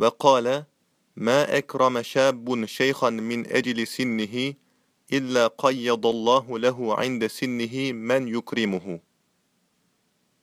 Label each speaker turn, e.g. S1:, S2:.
S1: وقال ما أكرم شاب شيخا من أجل سنه إلا قيض الله له عند سنه من يكرمه.